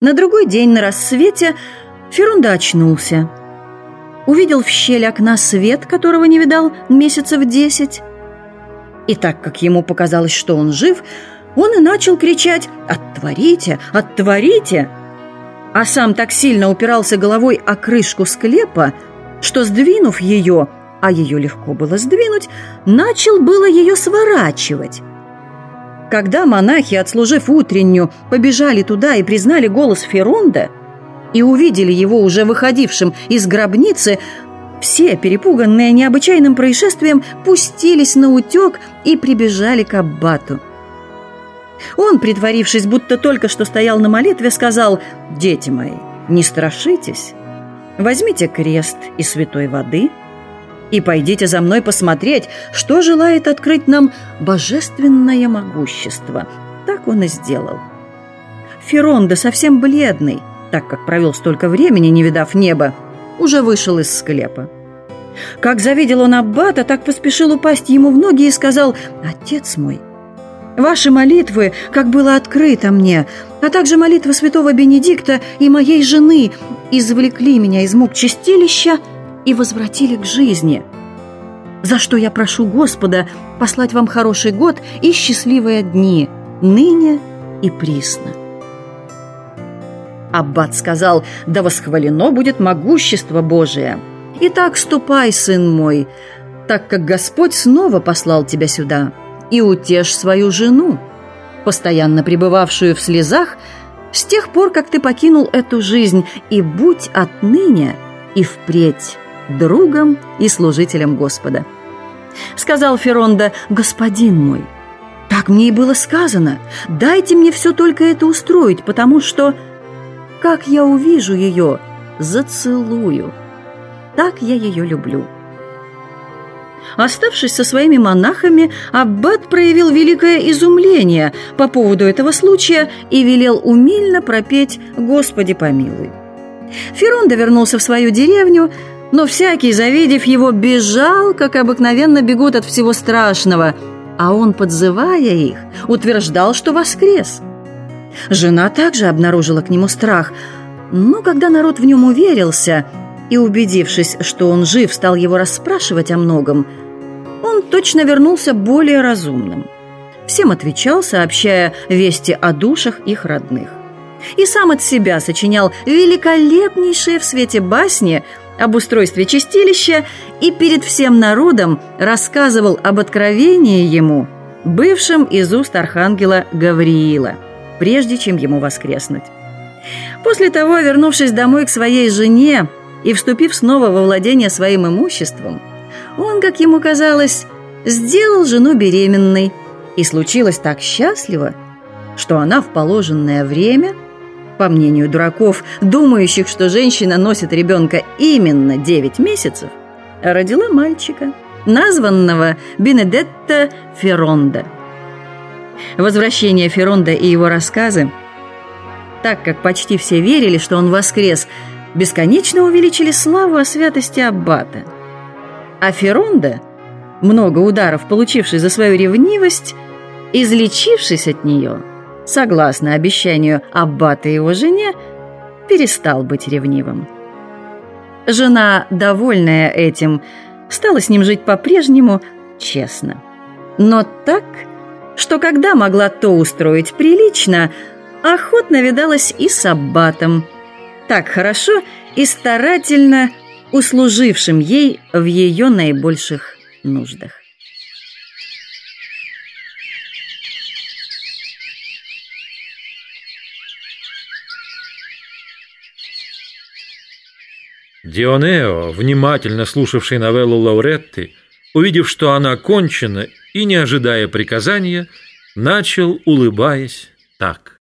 На другой день на рассвете Ферунда очнулся. Увидел в щель окна свет, которого не видал месяцев десять. И так как ему показалось, что он жив, он и начал кричать «Оттворите! Оттворите!» А сам так сильно упирался головой о крышку склепа, что, сдвинув ее, а ее легко было сдвинуть, начал было ее сворачивать. Когда монахи, отслужив утреннюю, побежали туда и признали голос Феронда и увидели его уже выходившим из гробницы, все, перепуганные необычайным происшествием, пустились на утек и прибежали к аббату. Он, притворившись, будто только что стоял на молитве, сказал «Дети мои, не страшитесь, возьмите крест и святой воды – и пойдите за мной посмотреть, что желает открыть нам божественное могущество. Так он и сделал. Феронда, совсем бледный, так как провел столько времени, не видав неба, уже вышел из склепа. Как завидел он Аббата, так поспешил упасть ему в ноги и сказал «Отец мой, ваши молитвы, как было открыто мне, а также молитвы святого Бенедикта и моей жены, извлекли меня из мук чистилища и возвратили к жизни. За что я прошу Господа послать вам хороший год и счастливые дни, ныне и присно. Аббат сказал, да восхвалено будет могущество Божие. Итак, ступай, сын мой, так как Господь снова послал тебя сюда, и утешь свою жену, постоянно пребывавшую в слезах, с тех пор, как ты покинул эту жизнь, и будь отныне и впредь другом и служителем Господа. Сказал Феронда, «Господин мой, так мне и было сказано, дайте мне все только это устроить, потому что, как я увижу ее, зацелую. Так я ее люблю». Оставшись со своими монахами, Аббат проявил великое изумление по поводу этого случая и велел умильно пропеть «Господи помилуй». Феронда вернулся в свою деревню, но всякий, завидев его, бежал, как обыкновенно бегут от всего страшного, а он, подзывая их, утверждал, что воскрес. Жена также обнаружила к нему страх, но когда народ в нем уверился и, убедившись, что он жив, стал его расспрашивать о многом, он точно вернулся более разумным. Всем отвечал, сообщая вести о душах их родных. И сам от себя сочинял великолепнейшие в свете басни – об устройстве чистилища и перед всем народом рассказывал об откровении ему, бывшем из уст архангела Гавриила, прежде чем ему воскреснуть. После того, вернувшись домой к своей жене и вступив снова во владение своим имуществом, он, как ему казалось, сделал жену беременной, и случилось так счастливо, что она в положенное время – по мнению дураков, думающих, что женщина носит ребенка именно 9 месяцев, родила мальчика, названного Бенедетто Ферронда. Возвращение Ферронда и его рассказы, так как почти все верили, что он воскрес, бесконечно увеличили славу о святости Аббата. А Ферронда, много ударов получивший за свою ревнивость, излечившись от нее – согласно обещанию Аббата и его жене, перестал быть ревнивым. Жена, довольная этим, стала с ним жить по-прежнему честно. Но так, что когда могла то устроить прилично, охотно видалась и с Аббатом, так хорошо и старательно услужившим ей в ее наибольших нуждах. Дионео, внимательно слушавший новеллу Лауретты, увидев, что она кончена и не ожидая приказания, начал, улыбаясь, так.